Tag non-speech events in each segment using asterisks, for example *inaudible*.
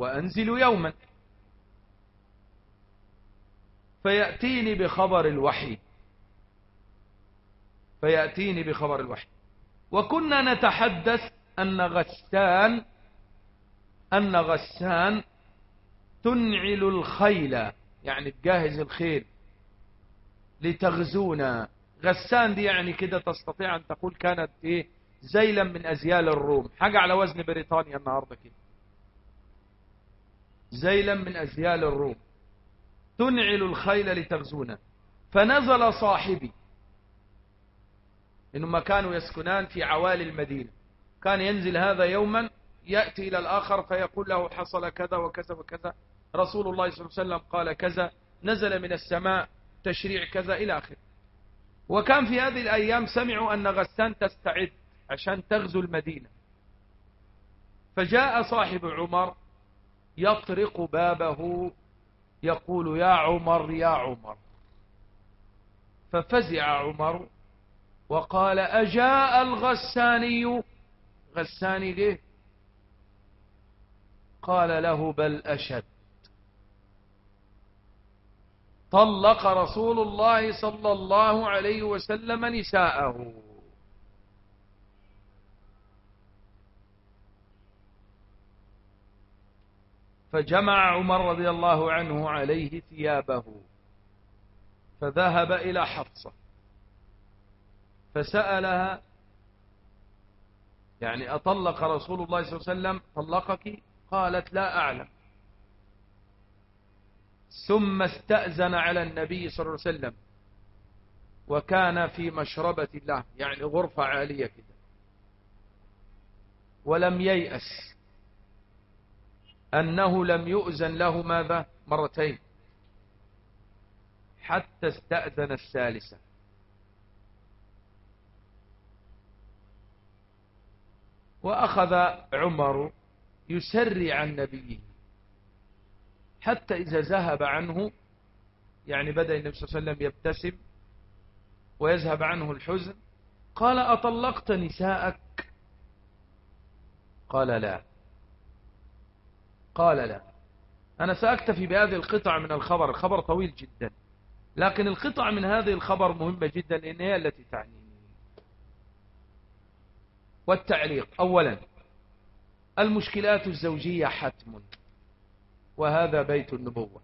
وأنزل يوما. فيأتيني بخبر الوحي. فيأتيني بخبر الوحي. وكنا نتحدث أن غسان أن غسان تنعل الخيل يعني تجهز الخيل لتغزونا. غسان دي يعني كده تستطيع أن تقول كانت إيه زيلا من أزيال الروم. حاجة على وزن بريطانيا النهاردة كده. زيلا من أزيال الروم. تنعل الخيل لتغزونا. فنزل صاحبي. إنهم كانوا يسكنان في عوالي المدينة. كان ينزل هذا يوما يأتي إلى الآخر فيقول له حصل كذا وكذا وكذا. رسول الله صلى الله عليه وسلم قال كذا. نزل من السماء تشريع كذا إلى آخره. وكان في هذه الأيام سمعوا أن غسان تستعد عشان تغزو المدينة. فجاء صاحب عمر يطرق بابه يقول يا عمر يا عمر. ففزع عمر وقال أجاء الغساني؟ غساني ليه؟ قال له بل أشد. طلق رسول الله صلى الله عليه وسلم نساءه. فجمع عمر رضي الله عنه عليه ثيابه فذهب إلى حفصة فسألها يعني أطلق رسول الله صلى الله عليه وسلم طلقك؟ قالت لا أعلم. ثم استأذن على النبي صلى الله عليه وسلم وكان في مشربة الله يعني غرفة عالية كده ولم ييأس. أنه لم يؤذن له ماذا؟ مرتين. حتى استأذن الثالثة. وأخذ عمر يسري عن نبيه حتى إذا ذهب عنه يعني بدأ النبي صلى الله عليه وسلم يبتسم ويذهب عنه الحزن. قال أطلقت نساءك؟ قال لا. قال لا. أنا سأكتفي بهذه القطع من الخبر الخبر طويل جدا. لكن القطع من هذه الخبر مهمة جدا لأن هي التي تعني. والتعليق أولا المشكلات الزوجية حتم وهذا بيت النبوة.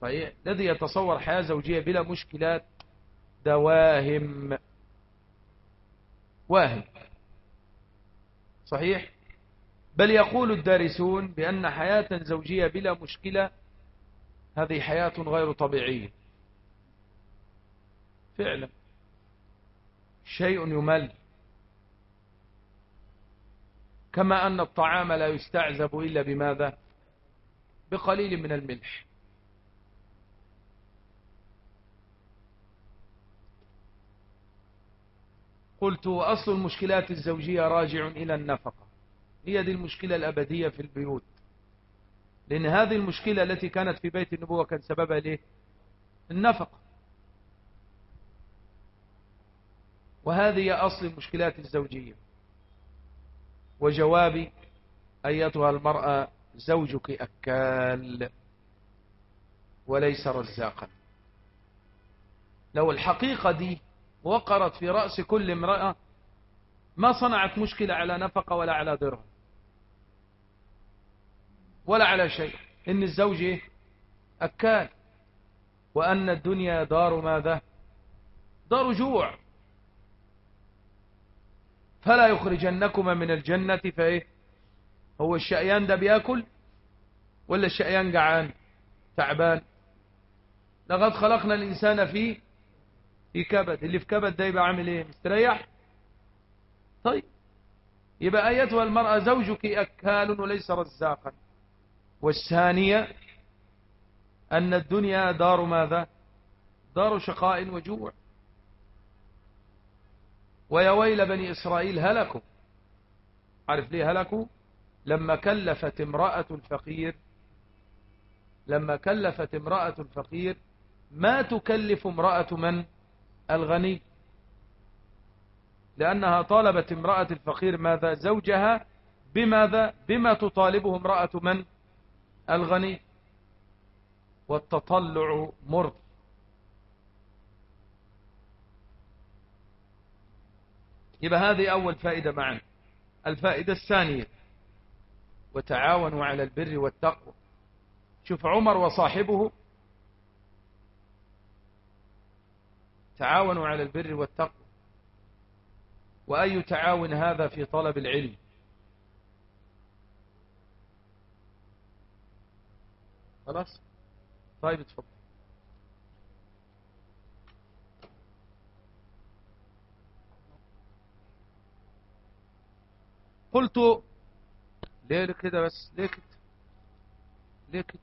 صحيح؟ الذي يتصور حياة زوجية بلا مشكلات دواهم. واهم. صحيح؟ بل يقول الدارسون بأن حياة زوجية بلا مشكلة هذه حياة غير طبيعية. فعلا. شيء يمل. كما أن الطعام لا يستعزب إلا بماذا؟ بقليل من الملح. قلت أصل المشكلات الزوجية راجع إلى النفقة. هي دي المشكلة الأبدية في البيوت. لأن هذه المشكلة التي كانت في بيت النبوة كان سببها ليه؟ النفقة. وهذه هي أصل المشكلات الزوجية. وجوابي أيتها المرأة زوجك أكال وليس رزاقا. لو الحقيقة دي وقرت في رأس كل امرأة ما صنعت مشكلة على نفقة ولا على درهم. ولا على شيء. إن الزوج إيه؟ أكال. وأن الدنيا دار ماذا؟ دار جوع. فلا يخرجنكما من الجنة فإيه؟ هو الشقيان ده بيأكل ولا الشقيان جعان؟ تعبان. لقد خلقنا الإنسان في في كبد. اللي في كبد ده يبقى عامل إيه؟ مستريح. طيب. يبقى أيتها المرأة زوجك أكال وليس رزاقا. والثانية أن الدنيا دار ماذا؟ دار شقاء وجوع. ويا ويل بني إسرائيل هلكوا. عارف ليه هلكوا؟ لما كلفت امرأة الفقير لما كلفت امرأة الفقير ما تكلف امرأة من؟ الغني. لأنها طالبت امرأة الفقير ماذا؟ زوجها بماذا؟ بما تطالبه امرأة من؟ الغني والتطلع مر يبقى هذه أول فائدة معنا. الفائدة الثانية وتعاونوا على البر والتقوى. شوف عمر وصاحبه تعاونوا على البر والتقوى. وأي تعاون هذا في طلب العلم؟ خلاص؟ طيب اتفضل. قلت ليه كده بس؟ ليه كده؟ ليه كده؟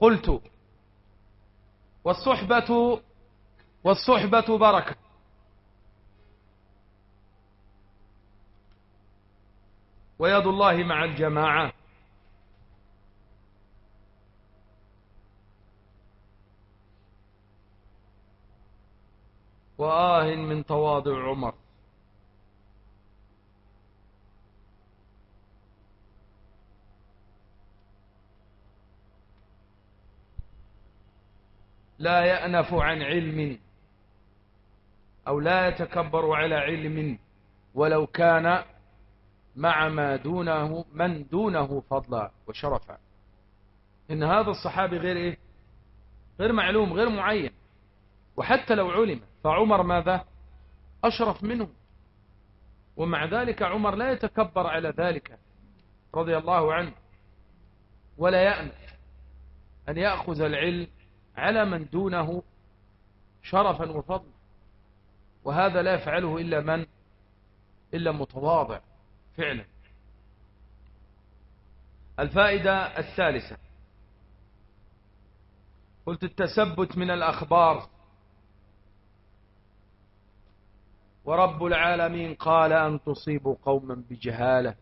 قلت والصحبة والصحبة بركة. ويد الله مع الجماعة. وآه من تواضع عمر. لا يأنف عن علم أو لا يتكبر على علم ولو كان مع ما دونه من دونه فضلا وشرفا. إن هذا الصحابي غير إيه؟ غير معلوم غير معين. وحتى لو علم فعمر ماذا؟ أشرف منه. ومع ذلك عمر لا يتكبر على ذلك رضي الله عنه. ولا يأنف أن يأخذ العلم على من دونه شرفا وفضلا. وهذا لا يفعله إلا من؟ إلا متواضع فعلا. الفائدة الثالثة. قلت التثبت من الأخبار. ورب العالمين قال أن تصيبوا قوما بجهالة.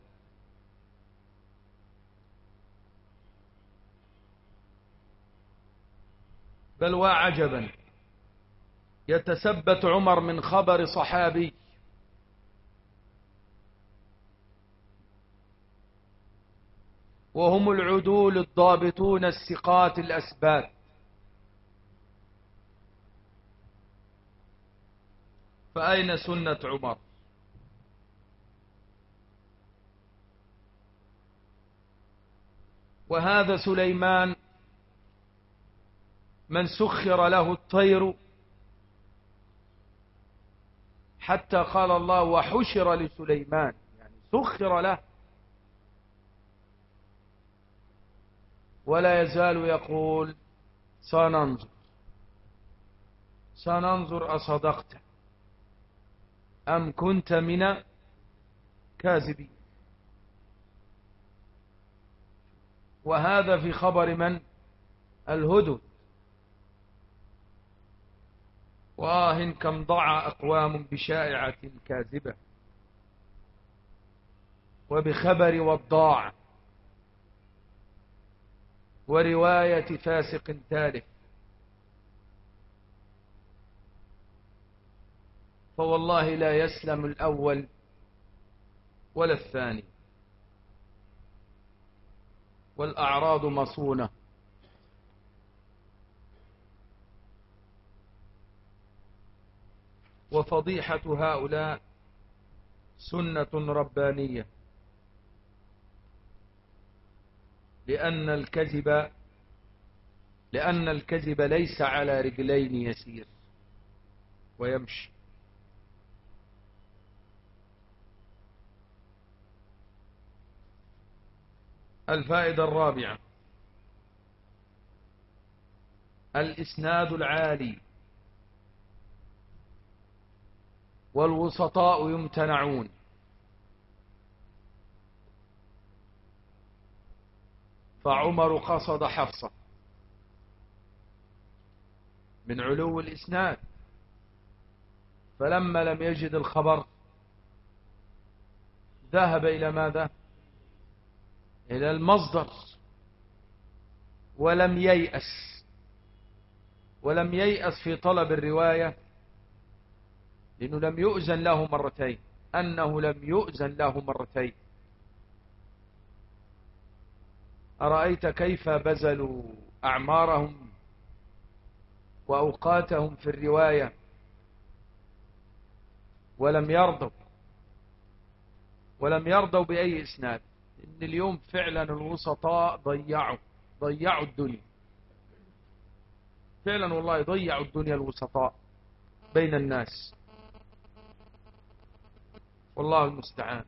بل وعجبا يتثبت عمر من خبر صحابي. وهم العدول الضابطون الثقات الأسبات فأين سنة عمر؟ وهذا سليمان من سخر له الطير حتى قال الله وحشر لسليمان يعني سخر له. ولا يزال يقول سننظر. سننظر أصدقت أم كنت من كاذبين؟ وهذا في خبر من؟ الهدد وآه كم ضع أقوام بشائعة كاذبة. وبخبر وضاع ورواية فاسق ثالث. فوالله لا يسلم الأول ولا الثاني. والأعراض مصونة. وفضيحة هؤلاء سنة ربانية. لأن الكذب لأن الكذب ليس على رجلين يسير. ويمشي. الفائدة الرابعة. الإسناد العالي. والوسطاء يمتنعون. فعمر قصد حفصة. من علو الإسناد. فلما لم يجد الخبر ذهب إلى ماذا؟ إلى المصدر ولم ييأس ولم ييأس في طلب الرواية لأنه لم يؤذن له مرتين أنه لم يؤذن له مرتين. أرأيت كيف بذلوا أعمارهم وأوقاتهم في الرواية ولم يرضوا ولم يرضوا بأي إسناد؟ إن اليوم فعلا الوسطاء ضيعوا ضيعوا الدنيا. فعلا والله ضيعوا الدنيا الوسطاء بين الناس. والله المستعان.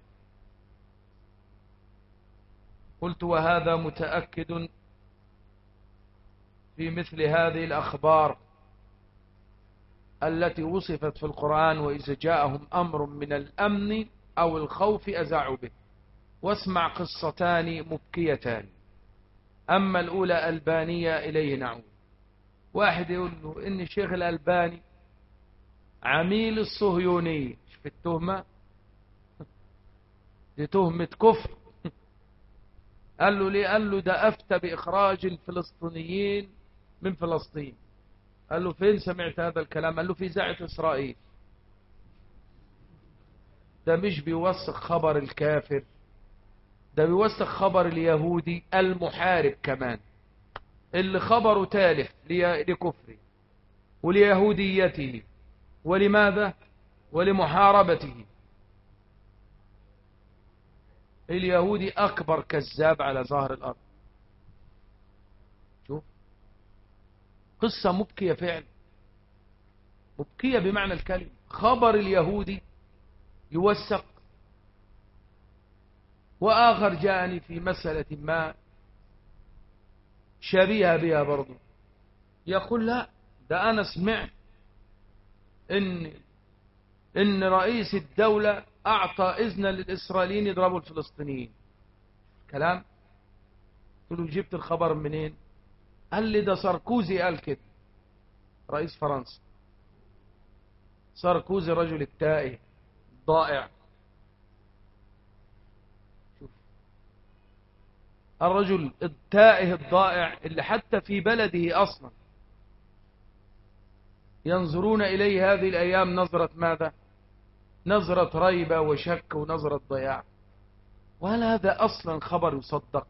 قلت وهذا متأكد في مثل هذه الأخبار التي وصفت في القرآن وإذا جاءهم أمر من الأمن أو الخوف أزعوا به. واسمع قصتان مبكيتان. أما الأولى ألبانية إليه نعود. واحد يقول له إن الشيخ الألباني عميل الصهيونية في التهمة؟ *laughs* دي تهمة كفر. *laughs* قال له ليه؟ قال له ده أفتى بإخراج الفلسطينيين من فلسطين. قال له فين سمعت هذا الكلام؟ قال له في إذاعة إسرائيل. ده مش بيوثق خبر الكافر. ده بيوثق خبر اليهودي المحارب كمان. اللي خبره تالف لكفره وليهوديته ولماذا؟ ولمحاربته. اليهودي أكبر كذاب على ظهر الأرض. شوف. قصة مبكية فعلا. مبكية بمعنى الكلمة. خبر اليهودي يوثق وآخر جاءني في مسألة ما شبيهة بها برضو. يقول لا ده أنا سمعت إن إن رئيس الدولة أعطى إذن للإسرائيليين يضربوا الفلسطينيين. كلام؟ قلت له جبت الخبر منين؟ قال لي ده ساركوزي قال كده رئيس فرنسا. ساركوزي رجل التائه ضائع. الرجل التائه الضائع اللي حتى في بلده أصلا. ينظرون إليه هذه الأيام نظرة ماذا؟ نظرة ريبة وشك ونظرة ضياع. وهل هذا أصلا خبر يصدق؟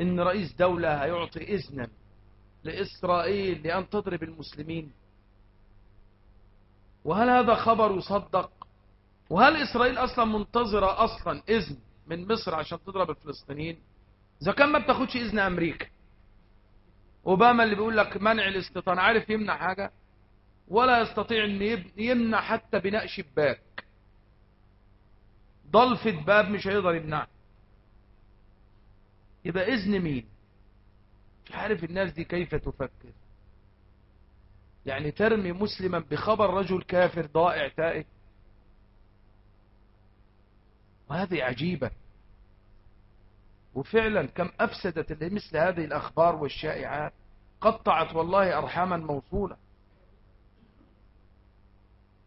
إن رئيس دولة هيعطي إذنا لإسرائيل لأن تضرب المسلمين. وهل هذا خبر يصدق؟ وهل إسرائيل أصلا منتظرة أصلا إذن من مصر عشان تضرب الفلسطينيين؟ إذا كان ما بتاخدش إذن أمريكا. أوباما اللي بيقول لك منع الاستيطان عارف يمنع حاجة؟ ولا يستطيع أن يمنع حتى بناء شباك. ضلفة باب مش هيقدر يمنع يبقى إذن مين؟ مش عارف الناس دي كيف تفكر. يعني ترمي مسلما بخبر رجل كافر ضائع تائه؟ وهذه عجيبة. وفعلا كم أفسدت مثل هذه الأخبار والشائعات قطعت والله أرحاما موصولة.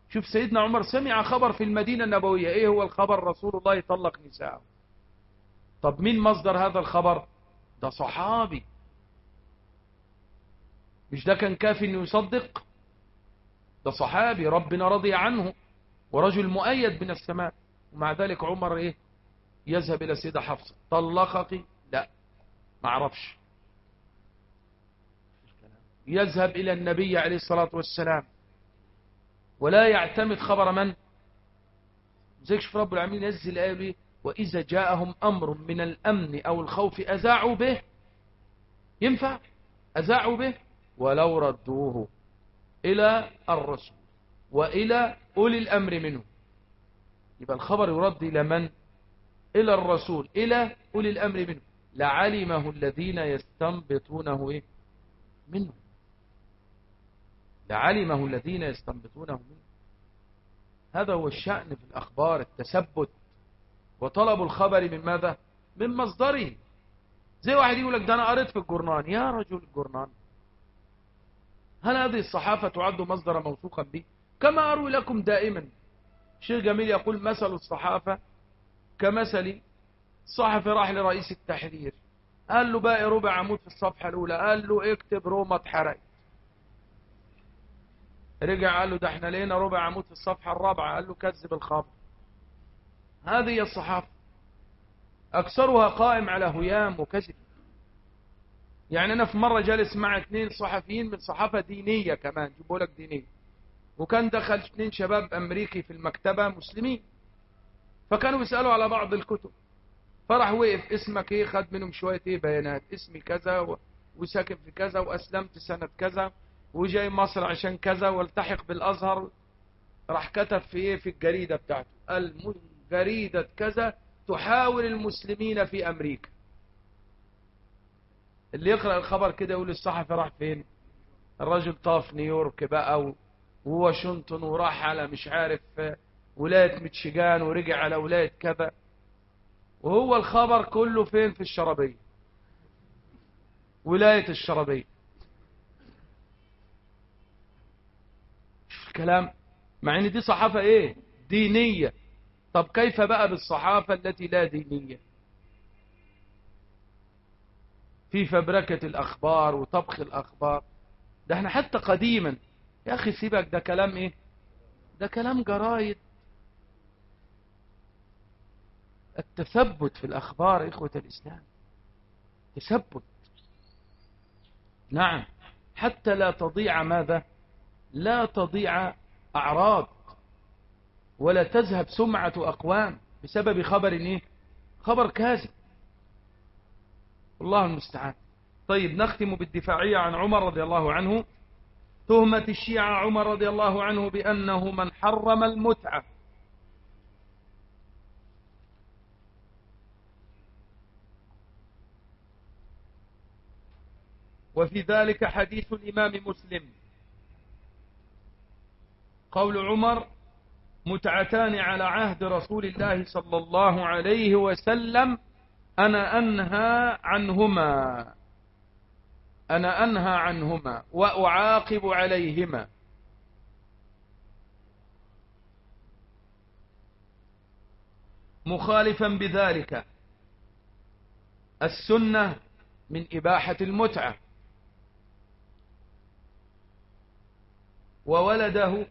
شوف سيدنا عمر سمع خبر في المدينة النبوية إيه هو الخبر؟ رسول الله يطلق نساءه. طب مين مصدر هذا الخبر؟ ده صحابي. مش ده كان كافي إنه يصدق؟ ده صحابي ربنا رضي عنه ورجل مؤيد من السماء. ومع ذلك عمر إيه؟ يذهب إلى سيدة حفصة. طلقك؟ لا. ما عرفش. يذهب إلى النبي عليه الصلاة والسلام. ولا يعتمد خبر من؟ زيك شوف رب العالمين ينزل الآية ليه وإذا جاءهم أمر من الأمن أو الخوف أذاعوا به. ينفع؟ أذاعوا به؟ ولو ردوه إلى الرسول وإلى أولي الأمر منه. يبقى الخبر يرد إلى من؟ إلى الرسول إلى أولي الأمر منه. لعلمه الذين يستنبطونه إيه؟ منه. لعلمه الذين يستنبطونه منه. هذا هو الشأن في الأخبار التثبت. وطلب الخبر من ماذا؟ من مصدره. زي واحد يقول لك ده أنا قريت في الجرنان يا رجل الجرنان هل هذه الصحافة تعد مصدر موثوقا به كما أروي لكم دائما. شيخ جميل يقول مثل الصحافة كمثل صحفي راح لرئيس التحرير قال له باقي ربع عمود في الصفحة الأولى قال له اكتب روما اتحرقت. رجع قال له ده إحنا لقينا ربع عمود في الصفحة الرابعة قال له كذب الخبر. هذه الصحافة أكثرها قائم على هيام وكذب. يعني أنا في مرة جالس مع اثنين صحفيين من صحافة دينية كمان جيبوا لك دينية. وكان دخل اثنين شباب أمريكي في المكتبة مسلمين. فكانوا بيسألوا على بعض الكتب. فراح وقف اسمك إيه خد منهم شوية إيه بيانات. اسمي كذا و... وساكن في كذا وأسلمت سنة كذا وجاي مصر عشان كذا والتحق بالأزهر. راح كتب في إيه في الجريدة بتاعته. جريدة كذا تحاول المسلمين في أمريكا. اللي يقرأ الخبر كده يقول الصحفي راح فين؟ الرجل طاف نيويورك بقى وواشنطن وراح على مش عارف ولاية ميتشيغان ورجع على ولاية كذا وهو الخبر كله فين؟ في الشربية. ولاية الشربية. شوف الكلام. مع إن دي صحافة إيه؟ دينية. طب كيف بقى بالصحافة التي لا دينية؟ في فبركة الأخبار وطبخ الأخبار. ده إحنا حتى قديما. يا أخي سيبك ده كلام إيه؟ ده كلام جرايد. التثبت في الأخبار إخوة الإسلام. تثبت. نعم. حتى لا تضيع ماذا؟ لا تضيع أعراض. ولا تذهب سمعة أقوام بسبب خبر إيه خبر كاذب. الله المستعان. طيب نختم بالدفاعية عن عمر رضي الله عنه. تهمة الشيعة عمر رضي الله عنه بأنه من حرم المتعة. وفي ذلك حديث الإمام مسلم. قول عمر متعتان على عهد رسول الله صلى الله عليه وسلم أنا أنهى عنهما. أنا أنهى عنهما وأعاقب عليهما. مخالفا بذلك. السنة من إباحة المتعة. وولده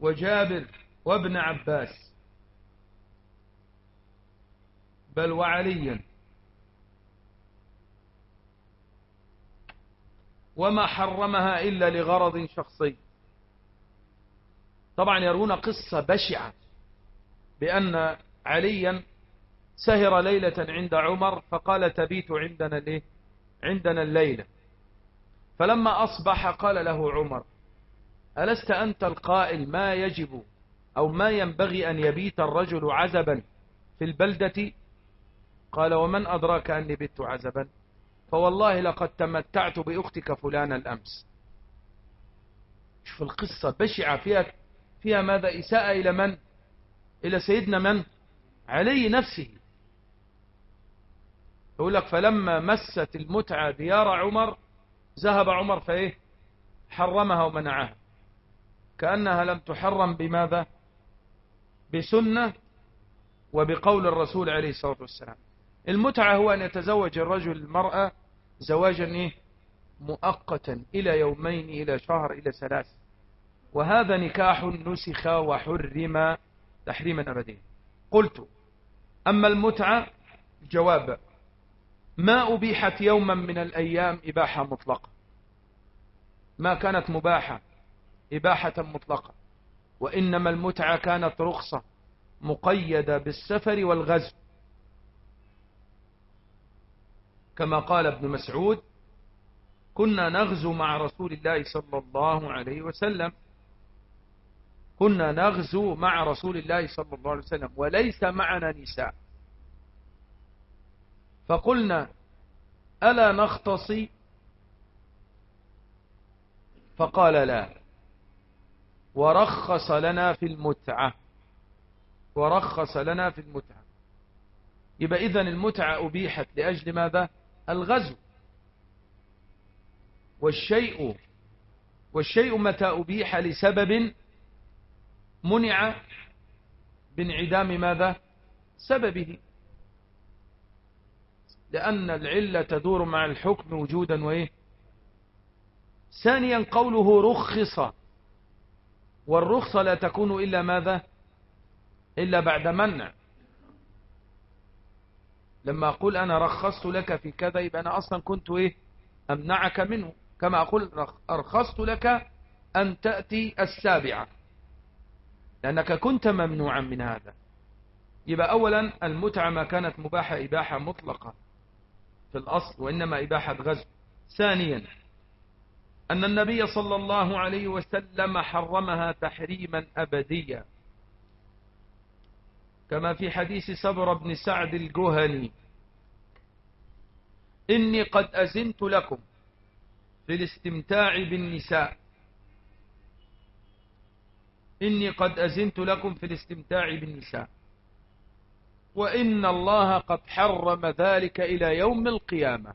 وجابر وابن عباس بل وعليا وما حرمها إلا لغرض شخصي. طبعا يرون قصة بشعة بأن عليا سهر ليلة عند عمر فقال تبيت عندنا ليه؟ عندنا الليلة. فلما أصبح قال له عمر ألست أنت القائل ما يجب أو ما ينبغي أن يبيت الرجل عزبا في البلدة؟ قال ومن أدراك أني بت عزبا؟ فوالله لقد تمتعت بأختك فلان الأمس. شوف القصة بشعة فيها, فيها ماذا؟ إساءة إلى من؟ إلى سيدنا من؟ علي نفسه. يقول لك فلما مست المتعة ديار عمر ذهب عمر فإيه؟ حرمها ومنعها كأنها لم تحرم بماذا؟ بسنة وبقول الرسول عليه الصلاة والسلام. المتعة هو أن يتزوج الرجل المرأة زواجا إيه؟ مؤقتا إلى يومين إلى شهر إلى ثلاث. وهذا نكاح نسخ وحرم تحريما أبديا قلت أما المتعة جواب. ما أبيحت يوما من الأيام إباحة مطلقة. ما كانت مباحة إباحة مطلقة. وإنما المتعة كانت رخصة مقيدة بالسفر والغزو. كما قال ابن مسعود كنا نغزو مع رسول الله صلى الله عليه وسلم. كنا نغزو مع رسول الله صلى الله عليه وسلم. وليس معنا نساء. فقلنا ألا نختصي فقال لا. ورخص لنا في المتعة. ورخص لنا في المتعة. يبقى إذن المتعة أبيحت لأجل ماذا؟ الغزو. والشيء والشيء متى أبيح لسبب منع بانعدام ماذا؟ سببه. لأن العلة تدور مع الحكم وجودا وإيه؟ ثانيا قوله رخص. والرخصة لا تكون إلا ماذا؟ إلا بعد منع. لما أقول أنا رخصت لك في كذا يبقى أنا أصلا كنت إيه؟ أمنعك منه. كما أقول أرخصت لك أن تأتي السابعة. لأنك كنت ممنوعا من هذا. يبقى أولا المتعة ما كانت مباحة إباحة مطلقة. في الأصل وإنما إباحة غزو. ثانيا أن النبي صلى الله عليه وسلم حرمها تحريما أبديا. كما في حديث سبر بن سعد الجهني إني قد أزنت لكم في الاستمتاع بالنساء. إني قد أزنت لكم في الاستمتاع بالنساء. وإن الله قد حرم ذلك إلى يوم القيامة.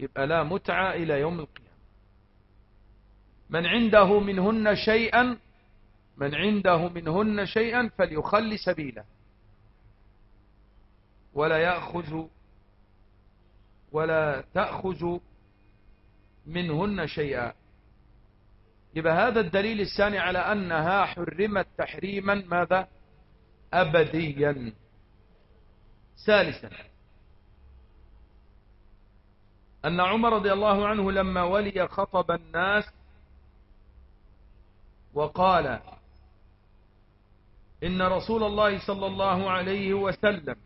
يبقى لا متعة إلى يوم القيامة. من عنده منهن شيئا من عنده منهن شيئا فليخل سبيله. ولا يأخذ ولا تأخذ منهن شيئا. يبقى هذا الدليل الثاني على أنها حرمت تحريما ماذا؟ أبديا. ثالثا أن عمر رضي الله عنه لما ولي خطب الناس وقال إن رسول الله صلى الله عليه وسلم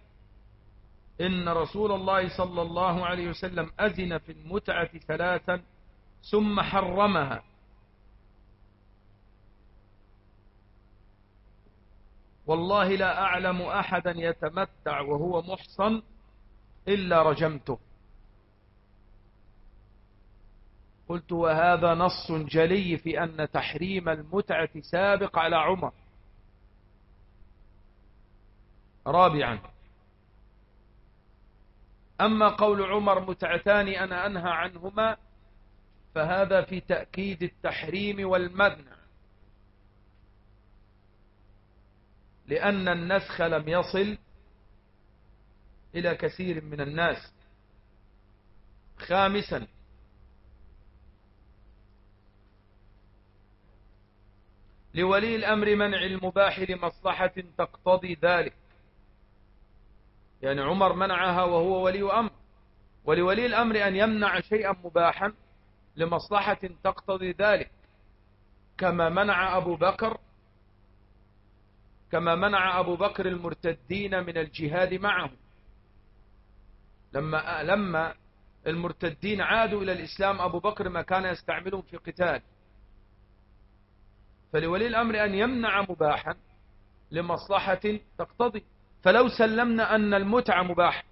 إن رسول الله صلى الله عليه وسلم أذن في المتعة ثلاثا ثم حرمها. والله لا أعلم أحدا يتمتع وهو محصن إلا رجمته. قلت وهذا نص جلي في أن تحريم المتعة سابق على عمر. رابعا أما قول عمر متعتان أنا أنهى عنهما فهذا في تأكيد التحريم والمنع لأن النسخ لم يصل إلى كثير من الناس. خامسا لولي الأمر منع المباح لمصلحة تقتضي ذلك. يعني عمر منعها وهو ولي أمر. ولولي الأمر أن يمنع شيئا مباحا لمصلحة تقتضي ذلك. كما منع أبو بكر كما منع أبو بكر المرتدين من الجهاد معه لما لما المرتدين عادوا إلى الإسلام أبو بكر ما كان يستعملهم في قتال فلولي الأمر أن يمنع مباحا لمصلحة تقتضي. فلو سلمنا أن المتعة مباح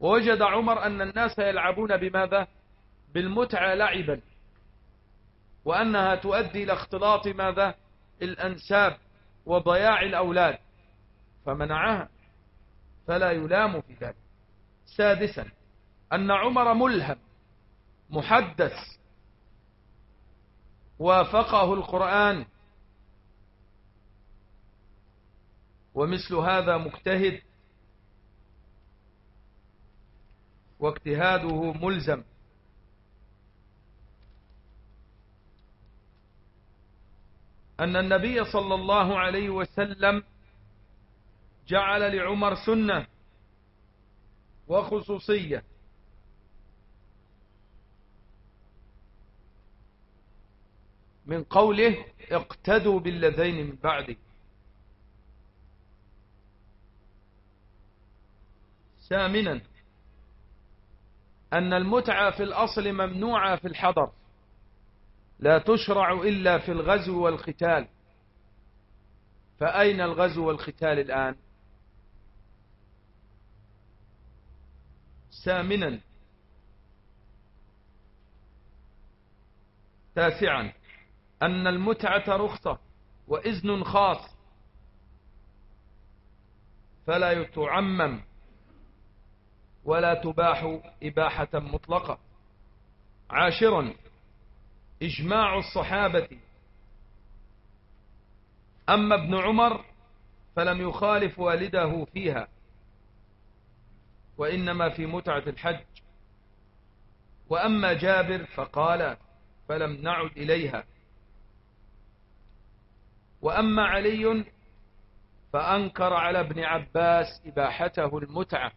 ووجد عمر أن الناس يلعبون بماذا؟ بالمتعة لعبا وأنها تؤدي إلى اختلاط ماذا؟ الأنساب. وضياع الأولاد فمنعها فلا يلام في ذلك. سادسا أن عمر ملهم محدث وافقه القرآن. ومثل هذا مجتهد واجتهاده ملزم. أن النبي صلى الله عليه وسلم جعل لعمر سنة وخصوصية. من قوله اقتدوا بالذين من بعدي. ثامنا أن المتعة في الأصل ممنوعة في الحضر. لا تشرع إلا في الغزو والقتال. فأين الغزو والقتال الآن؟ ثامنا تاسعا. أن المتعة رخصة وإذن خاص. فلا يتعمم ولا تباح إباحة مطلقة. عاشرا. إجماع الصحابة. أما ابن عمر فلم يخالف والده فيها وإنما في متعة الحج. وأما جابر فقال فلم نعد إليها. وأما علي فأنكر على ابن عباس إباحته المتعة.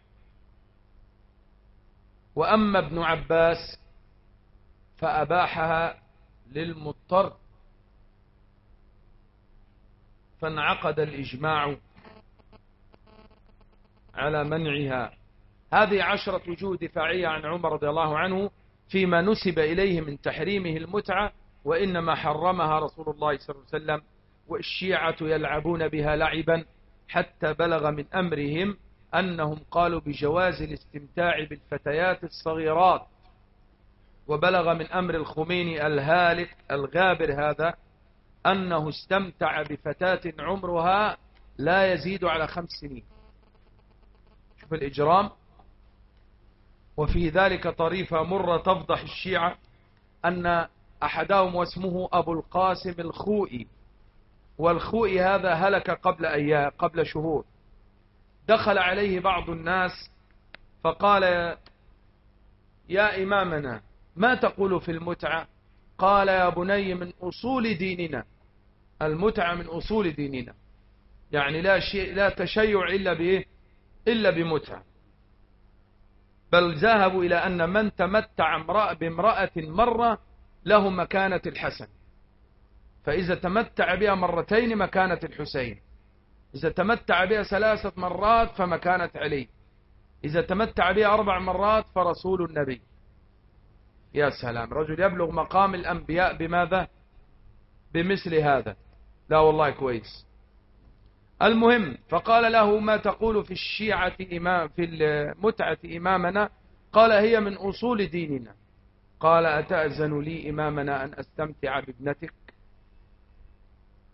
وأما ابن عباس فأباحها للمضطر. فانعقد الإجماع على منعها. هذه عشرة وجوه دفاعية عن عمر رضي الله عنه فيما نسب إليه من تحريمه المتعة وإنما حرمها رسول الله صلى الله عليه وسلم والشيعة يلعبون بها لعبا حتى بلغ من أمرهم أنهم قالوا بجواز الاستمتاع بالفتيات الصغيرات. وبلغ من أمر الخميني الهالك الغابر هذا أنه استمتع بفتاة عمرها لا يزيد على خمس سنين. شوف الإجرام. وفي ذلك طريفة مرة تفضح الشيعة أن أحدهم واسمه أبو القاسم الخوئي والخوئي هذا هلك قبل أيام قبل شهور. دخل عليه بعض الناس فقال يا إمامنا ما تقول في المتعة؟ قال يا بني من أصول ديننا. المتعة من أصول ديننا. يعني لا شيء لا تشيع إلا بإيه؟ إلا بمتعة. بل ذهبوا إلى أن من تمتع امرأة بامرأة مرة له مكانة الحسن. فإذا تمتع بها مرتين مكانة الحسين. إذا تمتع بها ثلاثة مرات فمكانة علي. إذا تمتع بها أربع مرات فرسول النبي. يا سلام رجل يبلغ مقام الأنبياء بماذا؟ بمثل هذا. لا والله كويس. المهم فقال له ما تقول في الشيعة إمام في المتعة إمامنا؟ قال هي من أصول ديننا. قال أتأذن لي إمامنا أن أستمتع بابنتك؟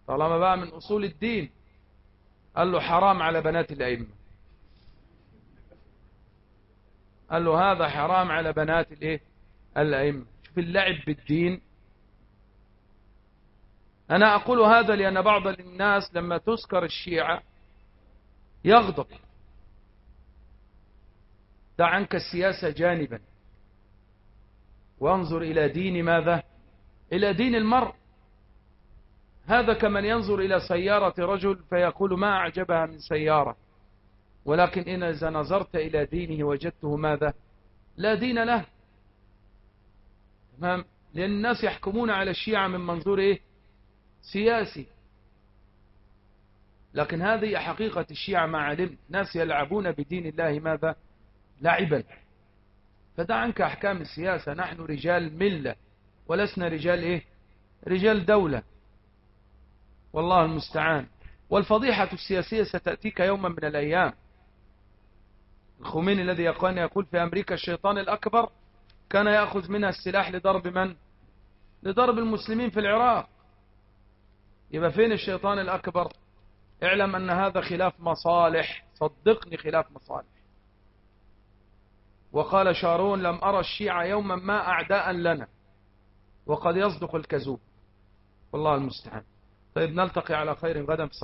طالما بقى من أصول الدين. قال له حرام على بنات الأئمة. قال له هذا حرام على بنات الإيه؟ الأئمة. شوف اللعب بالدين. أنا أقول هذا لأن بعض الناس لما تذكر الشيعة يغضب. دع عنك السياسة جانبا وانظر إلى دين ماذا؟ إلى دين المرء. هذا كمن ينظر إلى سيارة رجل فيقول ما أعجبها من سيارة ولكن إذا نظرت إلى دينه وجدته ماذا؟ لا دين له. تمام؟ لأن الناس يحكمون على الشيعة من منظور إيه؟ سياسي. لكن هذه حقيقة الشيعة ما علمت ناس يلعبون بدين الله ماذا؟ لعبا. فدع عنك أحكام السياسة. نحن رجال ملة. ولسنا رجال إيه؟ رجال دولة. والله المستعان. والفضيحة السياسية ستأتيك يوما من الأيام. الخميني الذي يقول في أمريكا الشيطان الأكبر كان يأخذ منها السلاح لضرب من؟ لضرب المسلمين في العراق. يبقى فين الشيطان الأكبر؟ اعلم أن هذا خلاف مصالح. صدقني خلاف مصالح. وقال شارون لم أرى الشيعة يوما ما أعداء لنا. وقد يصدق الكذوب. والله المستعان. طيب نلتقي على خير غدا. في